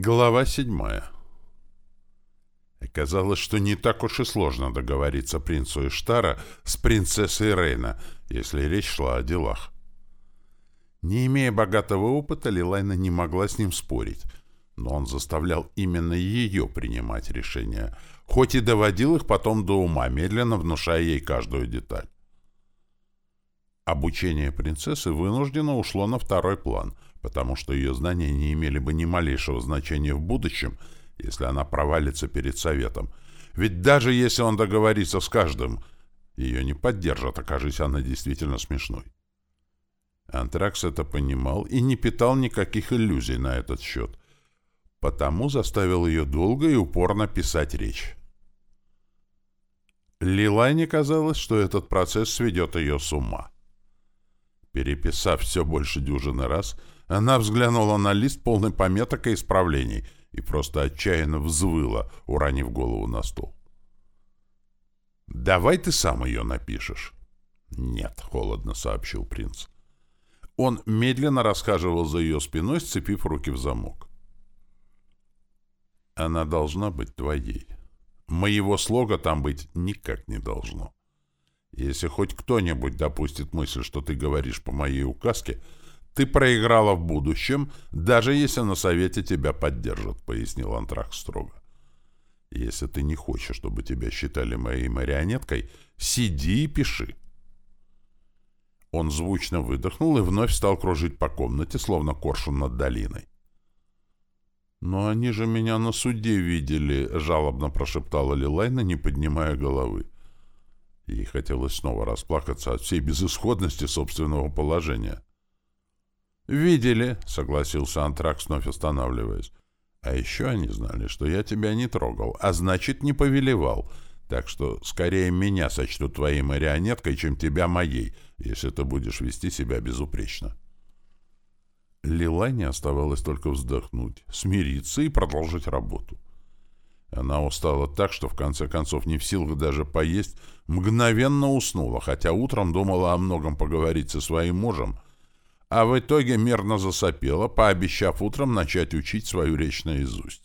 Глава седьмая. Оказалось, что не так уж и сложно договориться принцу Иштара с принцессой Рейна, если речь шла о делах. Не имея богатого опыта, Лилайна не могла с ним спорить, но он заставлял именно ее принимать решения, хоть и доводил их потом до ума, медленно внушая ей каждую деталь. Обучение принцессы вынужденно ушло на второй план — потому что ее знания не имели бы ни малейшего значения в будущем, если она провалится перед советом. Ведь даже если он договорится с каждым, ее не поддержат, окажись она действительно смешной. Антракс это понимал и не питал никаких иллюзий на этот счет, потому заставил ее долго и упорно писать речь. Лилайне казалось, что этот процесс сведет ее с ума. Переписав все больше дюжины раз, она взглянула на лист полный пометок и исправлений и просто отчаянно взвыла, уронив голову на стол. «Давай ты сам ее напишешь». «Нет», — холодно сообщил принц. Он медленно расхаживал за ее спиной, сцепив руки в замок. «Она должна быть твоей. Моего слога там быть никак не должно. Если хоть кто-нибудь допустит мысль, что ты говоришь по моей указке, — ты проиграла в будущем, даже если на совете тебя поддержат, — пояснил Антракс строго. Если ты не хочешь, чтобы тебя считали моей марионеткой, сиди и пиши. Он звучно выдохнул и вновь стал кружить по комнате, словно коршун над долиной. «Но они же меня на суде видели», — жалобно прошептала Лилайна, не поднимая головы. Ей хотелось снова расплакаться от всей безысходности собственного положения. «Видели», — согласился Антракс, вновь останавливаясь. «А еще они знали, что я тебя не трогал, а значит, не повелевал. Так что скорее меня сочтут твоей марионеткой, чем тебя моей, если ты будешь вести себя безупречно». Лилай оставалось только вздохнуть, смириться и продолжить работу. Она устала так, что в конце концов не в силах даже поесть, мгновенно уснула, хотя утром думала о многом поговорить со своим мужем, а в итоге мерно засопела, пообещав утром начать учить свою речь наизусть.